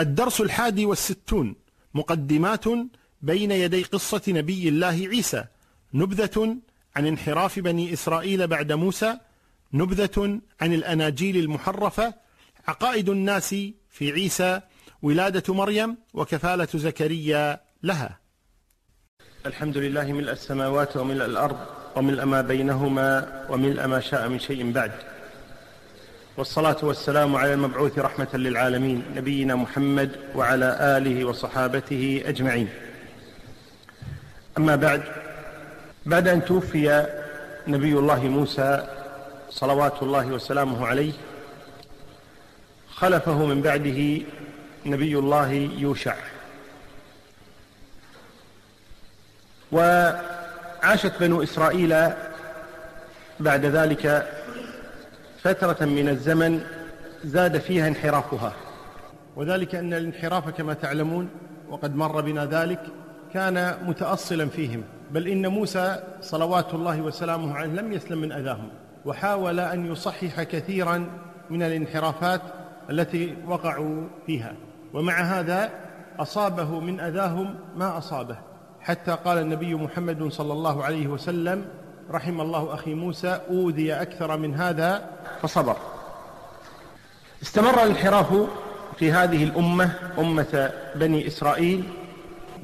الدرس الحادي والستون مقدمات بين يدي قصة نبي الله عيسى نبذة عن انحراف بني إسرائيل بعد موسى نبذة عن الأناجيل المحرفة عقائد الناس في عيسى ولادة مريم وكفالة زكريا لها. الحمد لله ملء السماوات وملء الأرض وملء ما بينهما وملء ما شاء من شيء بعد. والصلاة والسلام على المبعوث رحمة للعالمين نبينا محمد وعلى آله وصحابته أجمعين. أما بعد بعد أن توفي نبي الله موسى صلوات الله وسلامه عليه خلفه من بعده نبي الله يوشع. وعاشت بنو إسرائيل بعد ذلك فترة من الزمن زاد فيها انحرافها. وذلك أن الانحراف كما تعلمون وقد مر بنا ذلك كان متأصلا فيهم. بل إن موسى صلوات الله وسلامه عليه لم يسلم من أذاهم. وحاول أن يصحح كثيرا من الانحرافات التي وقعوا فيها. ومع هذا أصابه من أذاهم ما أصابه. حتى قال النبي محمد صلى الله عليه وسلم رحم الله أخي موسى أوذي أكثر من هذا فصبر. استمر الانحراف في هذه الأمة أمة بني إسرائيل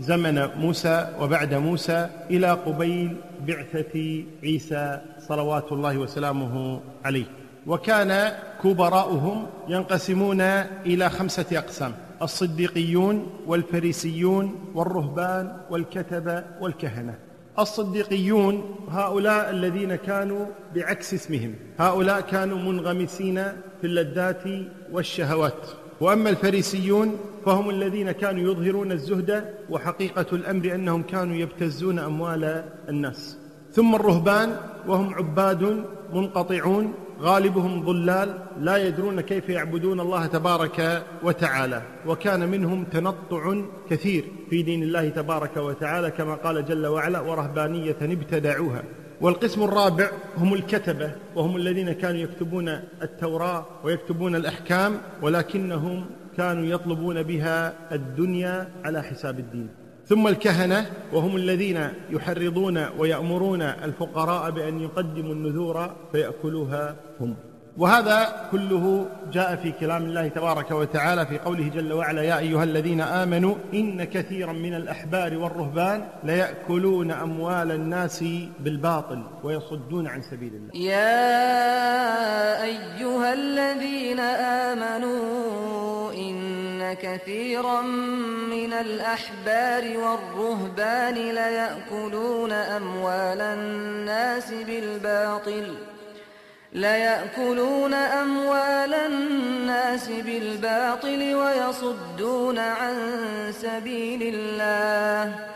زمن موسى وبعد موسى إلى قبيل بعثة عيسى صلوات الله وسلامه عليه. وكان كبراؤهم ينقسمون إلى خمسة أقسام الصديقيون والفريسيون والرهبان والكتبة والكهنة. الصديقيون هؤلاء الذين كانوا بعكس اسمهم. هؤلاء كانوا منغمسين في اللذات والشهوات. وأما الفريسيون فهم الذين كانوا يظهرون الزهد وحقيقة الأمر أنهم كانوا يبتزون أموال الناس. ثم الرهبان وهم عباد منقطعون غالبهم ضلال لا يدرون كيف يعبدون الله تبارك وتعالى. وكان منهم تنطع كثير في دين الله تبارك وتعالى كما قال جل وعلا ورهبانية ابتدعوها والقسم الرابع هم الكتبة وهم الذين كانوا يكتبون التوراة ويكتبون الأحكام ولكنهم كانوا يطلبون بها الدنيا على حساب الدين. ثم الكهنة وهم الذين يحرضون ويأمرون الفقراء بأن يقدموا النذور فيأكلوها هم. وهذا كله جاء في كلام الله تبارك وتعالى في قوله جل وعلا يا أيها الذين آمنوا إن كثيرا من الأحبار والرهبان ليأكلون أموال الناس بالباطل ويصدون عن سبيل الله. يا أيها الذين آمنوا إن كثيرا من الأحبار والرهبان ليأكلون أموال الناس بالباطل ليأكلون أموال الناس بالباطل ويصدون عن سبيل الله.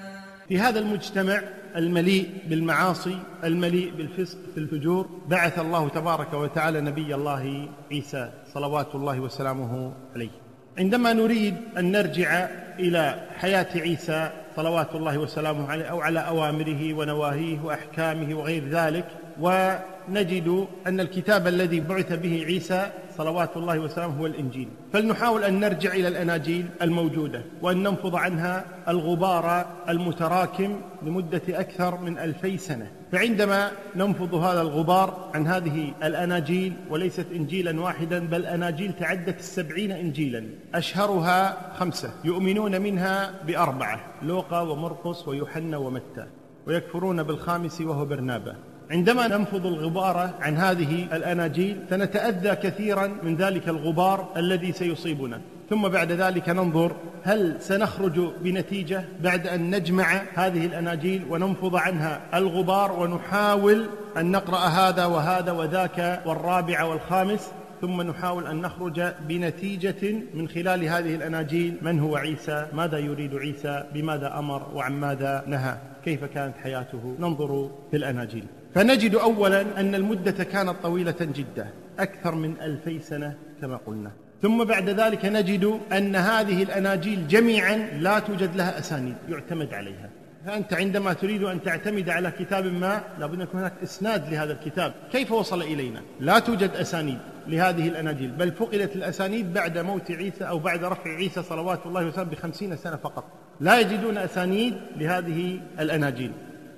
في هذا المجتمع المليء بالمعاصي المليء بالفسق في الفجور بعث الله تبارك وتعالى نبي الله عيسى صلوات الله وسلامه عليه. عندما نريد أن نرجع إلى حياة عيسى صلوات الله وسلامه عليه أو على أوامره ونواهيه وأحكامه وغير ذلك ونجد أن الكتاب الذي بعث به عيسى صلوات الله وسلامه هو الإنجيل. فلنحاول أن نرجع إلى الأناجيل الموجودة وأن ننفض عنها الغبار المتراكم لمدة أكثر من ألفي سنة. فعندما ننفض هذا الغبار عن هذه الأناجيل وليست إنجيلا واحدا بل أناجيل تعدت السبعين إنجيلا. أشهرها خمسة يؤمنون منها بأربعة لوقا ومرقس ويوحنا ومتى ويكفرون بالخامس وهو برنابا. عندما ننفض الغبار عن هذه الأناجيل سنتأذى كثيرا من ذلك الغبار الذي سيصيبنا. ثم بعد ذلك ننظر هل سنخرج بنتيجة بعد أن نجمع هذه الأناجيل وننفض عنها الغبار ونحاول أن نقرأ هذا وهذا وذاك والرابع والخامس ثم نحاول أن نخرج بنتيجة من خلال هذه الأناجيل. من هو عيسى؟ ماذا يريد عيسى؟ بماذا أمر؟ وعن ماذا نهى؟ كيف كانت حياته؟ ننظر في الأناجيل. فنجد أولا أن المدة كانت طويلة جدا أكثر من ألفي سنة كما قلنا. ثم بعد ذلك نجد أن هذه الأناجيل جميعا لا توجد لها أسانيد يعتمد عليها. فأنت عندما تريد أن تعتمد على كتاب ما لابد أن يكون هناك إسناد لهذا الكتاب. كيف وصل إلينا؟ لا توجد أسانيد لهذه الأناجيل بل فقدت الأسانيد بعد موت عيسى أو بعد رفع عيسى صلوات الله وسلامه بخمسين سنة فقط. لا يجدون أسانيد لهذه الأناجيل.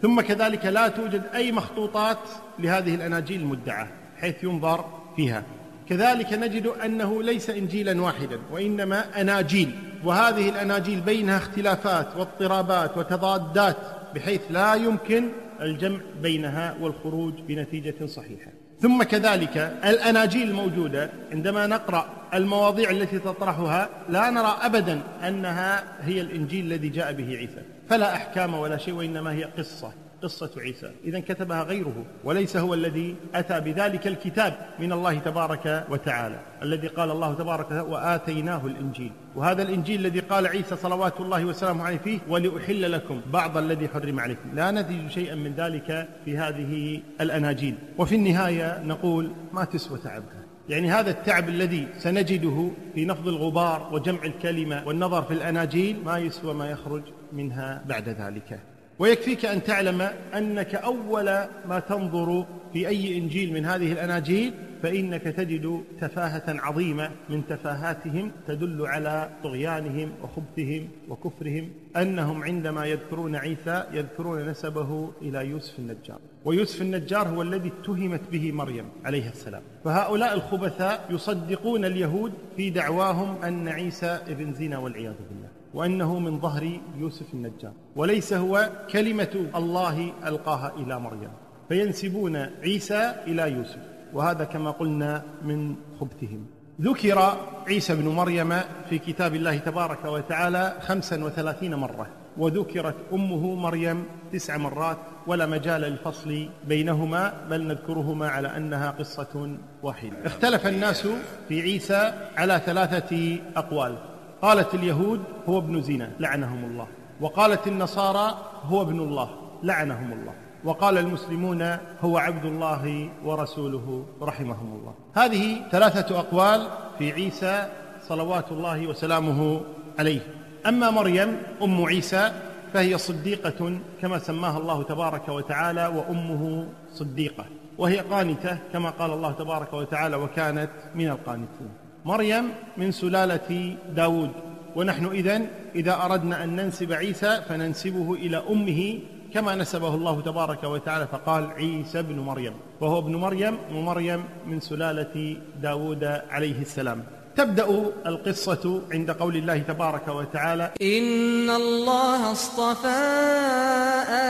ثم كذلك لا توجد أي مخطوطات لهذه الأناجيل المدعاة حيث ينظر فيها. كذلك نجد أنه ليس إنجيلا واحدا وإنما أناجيل وهذه الأناجيل بينها اختلافات واضطرابات وتضادات بحيث لا يمكن الجمع بينها والخروج بنتيجة صحيحة. ثم كذلك الأناجيل الموجودة عندما نقرأ المواضيع التي تطرحها لا نرى أبدا أنها هي الإنجيل الذي جاء به عيسى. فلا أحكام ولا شيء وإنما هي قصة قصة عيسى. إذا كتبها غيره وليس هو الذي أتى بذلك الكتاب من الله تبارك وتعالى الذي قال الله تبارك وتعالى وآتيناه الإنجيل وهذا الإنجيل الذي قال عيسى صلوات الله وسلامه عليه فيه ولأحل لكم بعض الذي حرم عليكم لا نجد شيئا من ذلك في هذه الأناجيل. وفي النهاية نقول ما تسوى تعبها يعني هذا التعب الذي سنجده في نفض الغبار وجمع الكلمة والنظر في الأناجيل ما يسوى ما يخرج. منها بعد ذلك. ويكفيك أن تعلم أنك أول ما تنظر في أي إنجيل من هذه الأناجيل فإنك تجد تفاهة عظيمة من تفاهاتهم تدل على طغيانهم وخبثهم وكفرهم أنهم عندما يذكرون عيسى يذكرون نسبه إلى يوسف النجار. ويوسف النجار هو الذي اتهمت به مريم عليه السلام. فهؤلاء الخبثاء يصدقون اليهود في دعواهم أن عيسى ابن زنا والعياذ بالله. وأنه من ظهر يوسف النجار. وليس هو كلمة الله ألقاها إلى مريم. فينسبون عيسى إلى يوسف. وهذا كما قلنا من خبثهم. ذكر عيسى بن مريم في كتاب الله تبارك وتعالى خمسا وثلاثين مرة. وذكرت أمه مريم تسع مرات ولا مجال للفصل بينهما بل نذكرهما على أنها قصة واحدة. اختلف الناس في عيسى على ثلاثة أقوال. قالت اليهود هو ابن زنا لعنهم الله. وقالت النصارى هو ابن الله لعنهم الله. وقال المسلمون هو عبد الله ورسوله رحمهم الله. هذه ثلاثة أقوال في عيسى صلوات الله وسلامه عليه. أما مريم أم عيسى فهي صديقة كما سماها الله تبارك وتعالى وأمه صديقة. وهي قانتة كما قال الله تبارك وتعالى وكانت من القانتين. مريم من سلالة داود. ونحن إذن إذا أردنا أن ننسب عيسى فننسبه إلى أمه كما نسبه الله تبارك وتعالى فقال عيسى ابن مريم. وهو ابن مريم ومريم من سلالة داود عليه السلام. تبدأ القصة عند قول الله تبارك وتعالى إن الله اصطفى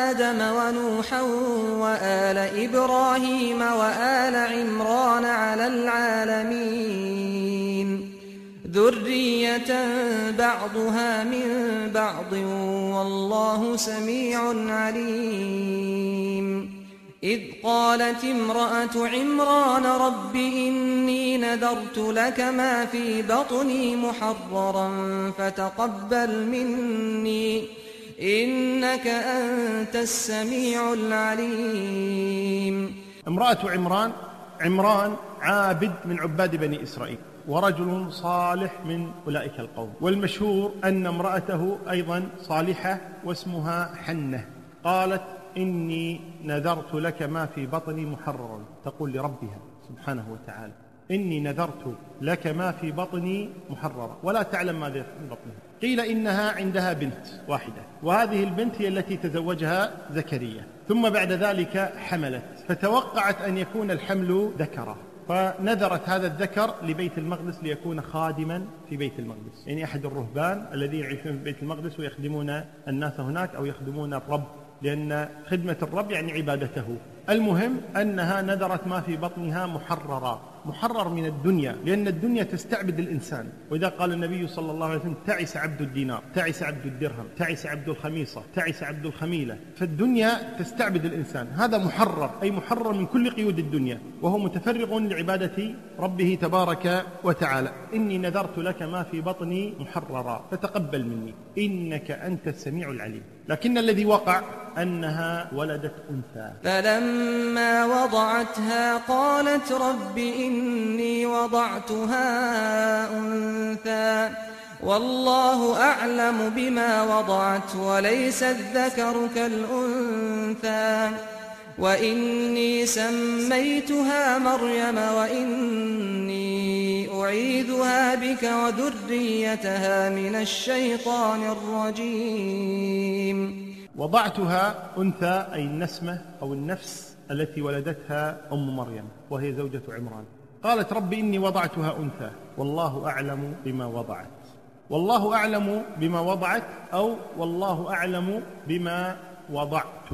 آدم ونوحا وآل إبراهيم وآل عمران على العالمين. ذرية بعضها من بعض والله سميع عليم إذ قالت امرأة عمران رب إني نذرت لك ما في بطني محررا فتقبل مني إنك أنت السميع العليم امرأة عمران عمران عابد من عباد بني إسرائيل. ورجل صالح من أولئك القوم. والمشهور أن امرأته أيضا صالحة واسمها حنة. قالت إني نذرت لك ما في بطني محررا. تقول لربها سبحانه وتعالى إني نذرت لك ما في بطني محررا. ولا تعلم ماذا في بطنها. قيل إنها عندها بنت واحدة وهذه البنت هي التي تزوجها زكريا. ثم بعد ذلك حملت فتوقعت أن يكون الحمل ذكرا. فنذرت هذا الذكر لبيت المقدس ليكون خادما في بيت المقدس. يعني أحد الرهبان الذين يعيشون في بيت المقدس ويخدمون الناس هناك أو يخدمون الرب لأن خدمة الرب يعني عبادته. المهم أنها نذرت ما في بطنها محررا. محرر من الدنيا لأن الدنيا تستعبد الإنسان. وإذا قال النبي صلى الله عليه وسلم تعس عبد الدينار تعس عبد الدرهم تعس عبد الخميصة تعس عبد الخميلة. فالدنيا تستعبد الإنسان. هذا محرر أي محرر من كل قيود الدنيا. وهو متفرغ لعبادة ربه تبارك وتعالى. إني نذرت لك ما في بطني محررا. فتقبل مني. إنك أنت السميع العليم. لكن الذي وقع أنها ولدت أنثى. فلما وضعتها قالت رب إني وضعتها أنثى والله أعلم بما وضعت وليس الذكر كالأنثى. وإني سميتها مريم وإني أعيذها بك وذريتها من الشيطان الرجيم. وضعتها أنثى أي النسمة أو النفس التي ولدتها أم مريم وهي زوجة عمران. قالت رب إني وضعتها أنثى. والله أعلم بما وضعت. والله أعلم بما وضعت أو والله أعلم بما وضعت.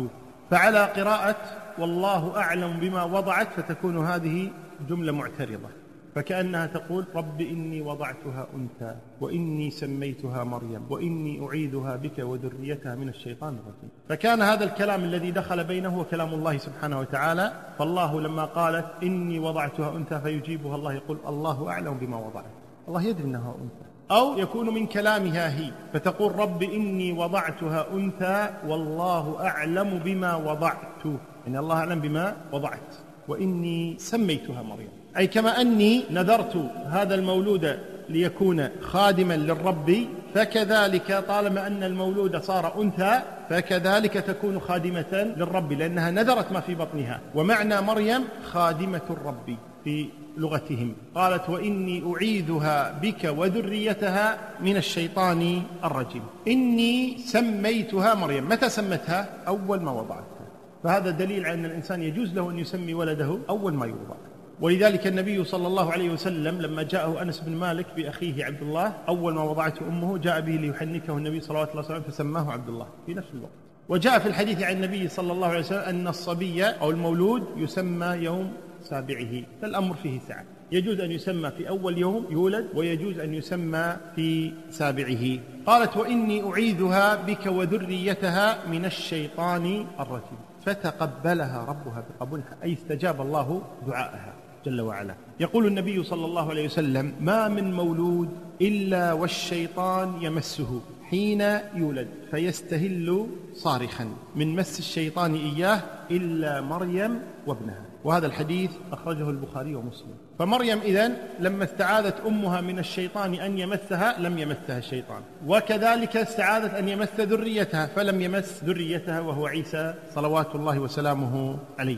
فعلى قراءة والله أعلم بما وضعت فتكون هذه جملة معترضة. فكأنها تقول رب إني وضعتها أنثى وإني سميتها مريم وإني أعيذها بك وذريتها من الشيطان الرجيم. فكان هذا الكلام الذي دخل بينه هو كلام الله سبحانه وتعالى فالله لما قالت إني وضعتها أنثى فيجيبها الله يقول الله أعلم بما وضعت. الله يدري أنها أنثى. أو يكون من كلامها هي فتقول رب إني وضعتها أنثى والله أعلم بما وضعت. يعني الله أعلم بما وضعت. وإني سميتها مريم. أي كما أني نذرت هذا المولود ليكون خادما للرب فكذلك طالما أن المولود صار أنثى فكذلك تكون خادمة للرب لأنها نذرت ما في بطنها. ومعنى مريم خادمة الرب في لغتهم. قالت وإني أعيذها بك وذريتها من الشيطان الرجيم. إني سميتها مريم. متى سمتها؟ أول ما وضعتها. فهذا دليل على أن الإنسان يجوز له أن يسمي ولده أول ما يوضع. ولذلك النبي صلى الله عليه وسلم لما جاءه أنس بن مالك بأخيه عبد الله أول ما وضعته أمه جاء به ليحنكه النبي صلى الله وسلم فسماه عبد الله في نفس الوقت. وجاء في الحديث عن النبي صلى الله عليه وسلم أن الصبي أو المولود يسمى يوم سابعه فالأمر فيه سعة. يجوز أن يسمى في أول يوم يولد ويجوز أن يسمى في سابعه. قالت وإني أعيذها بك وذريتها من الشيطان الرجيم. فتقبلها ربها بقبول أي استجاب الله دعاءها. جل وعلا. يقول النبي صلى الله عليه وسلم ما من مولود إلا والشيطان يمسه حين يولد فيستهل صارخا. من مس الشيطان إياه إلا مريم وابنها. وهذا الحديث أخرجه البخاري ومسلم. فمريم إذن لما استعاذت أمها من الشيطان أن يمسها لم يمسها الشيطان. وكذلك استعاذت أن يمس ذريتها فلم يمس ذريتها وهو عيسى صلوات الله وسلامه عليه.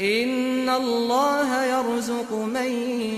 إن الله يرزق من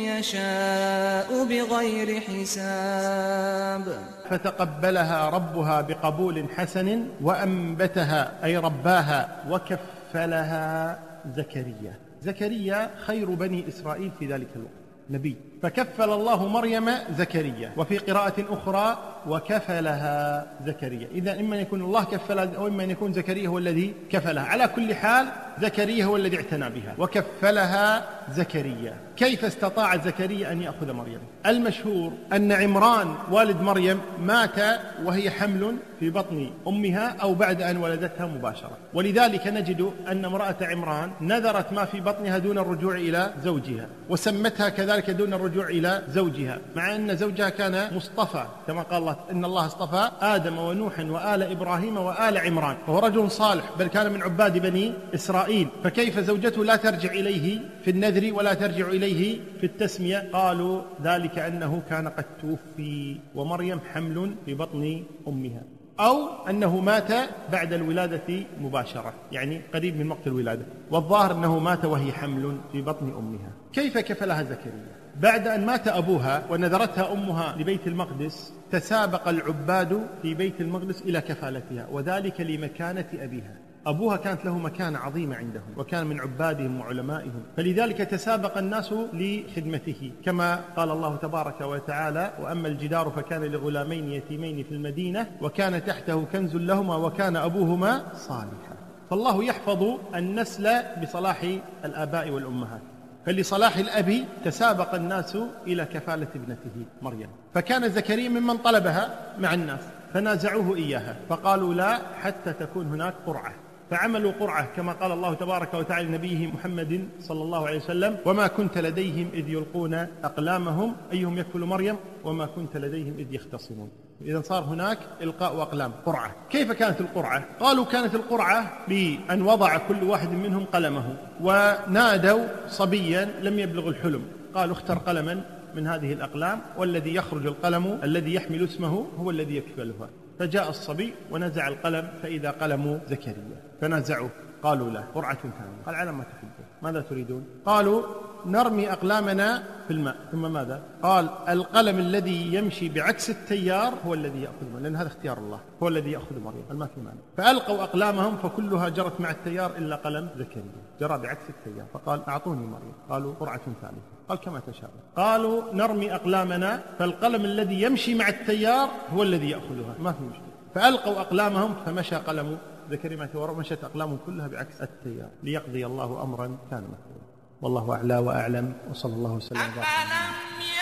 يشاء بغير حساب. فتقبلها ربها بقبول حسن وأنبتها أي رباها وكف كفلها زكريا. زكريا خير بني إسرائيل في ذلك الوقت. نبي. فكفل الله مريم زكريا وفي قراءة أخرى وكفلها زكريا. إذا إما أن يكون الله كفلها أو إما أن يكون زكريا هو الذي كفلها. على كل حال زكريا هو الذي اعتنى بها وكفلها زكريا. كيف استطاع زكريا أن يأخذ مريم؟ المشهور أن عمران والد مريم مات وهي حمل في بطن أمها أو بعد أن ولدتها مباشرة. ولذلك نجد أن امرأة عمران نذرت ما في بطنها دون الرجوع إلى زوجها وسمتها كذلك دون الرجوع إلى زوجها مع أن زوجها كان مصطفى. كما قال الله إن الله اصطفى آدم ونوحا وآل إبراهيم وآل عمران. وهو رجل صالح بل كان من عباد بني إسرائيل. فكيف زوجته لا ترجع إليه في النذر ولا ترجع إليه في التسمية؟ قالوا ذلك أنه كان قد توفي ومريم حمل في بطن أمها. أو أنه مات بعد الولادة مباشرة يعني قريب من وقت الولادة. والظاهر أنه مات وهي حمل في بطن أمها. كيف كفلها زكريا؟ بعد أن مات أبوها ونذرتها أمها لبيت المقدس تسابق العباد في بيت المقدس إلى كفالتها وذلك لمكانة أبيها. أبوها كانت له مكانة عظيمة عندهم وكان من عبادهم وعلمائهم. فلذلك تسابق الناس لخدمته. كما قال الله تبارك وتعالى وأما الجدار فكان لغلامين يتيمين في المدينة وكان تحته كنز لهما وكان أبوهما صالحا. فالله يحفظ النسل بصلاح الآباء والأمهات. فلصلاح الأب تسابق الناس إلى كفالة ابنته مريم. فكان زكريا ممن طلبها مع الناس فنازعوه إياها فقالوا لا حتى تكون هناك قرعة. فعملوا قرعة كما قال الله تبارك وتعالى لنبيه محمد صلى الله عليه وسلم وما كنت لديهم إذ يلقون أقلامهم أيهم يكفل مريم؟ وما كنت لديهم إذ يختصمون. إذا صار هناك إلقاء أقلام قرعة. كيف كانت القرعة؟ قالوا كانت القرعة بأن وضع كل واحد منهم قلمه ونادوا صبيا لم يبلغ الحلم. قالوا اختر قلما من هذه الأقلام والذي يخرج القلم الذي يحمل اسمه هو الذي يكفلها فجاء الصبي ونزع القلم فإذا قلم زكريا فنزعوه قالوا له قرعة ثانية. قال على ما تحبون ماذا تريدون؟ قالوا نرمي أقلامنا في الماء. ثم ماذا؟ قال القلم الذي يمشي بعكس التيار هو الذي يأخذ مريم لأن هذا اختيار الله. هو الذي يأخذ مريم ما في معنى فألقوا أقلامهم فكلها جرت مع التيار إلا قلم زكريا جرى بعكس التيار. فقال أعطوني مريم قالوا قرعة ثالثة. قال كما تشاء قالوا نرمي أقلامنا فالقلم الذي يمشي مع التيار هو الذي يأخذها. ما في مشكلة. فألقوا أقلامهم فمشى قلم مع التيار ومشت أقلامهم كلها بعكس التيار. ليقضي الله أمرا كان مفعولا. والله أعلى وأعلم وصلى الله وسلم وبارك.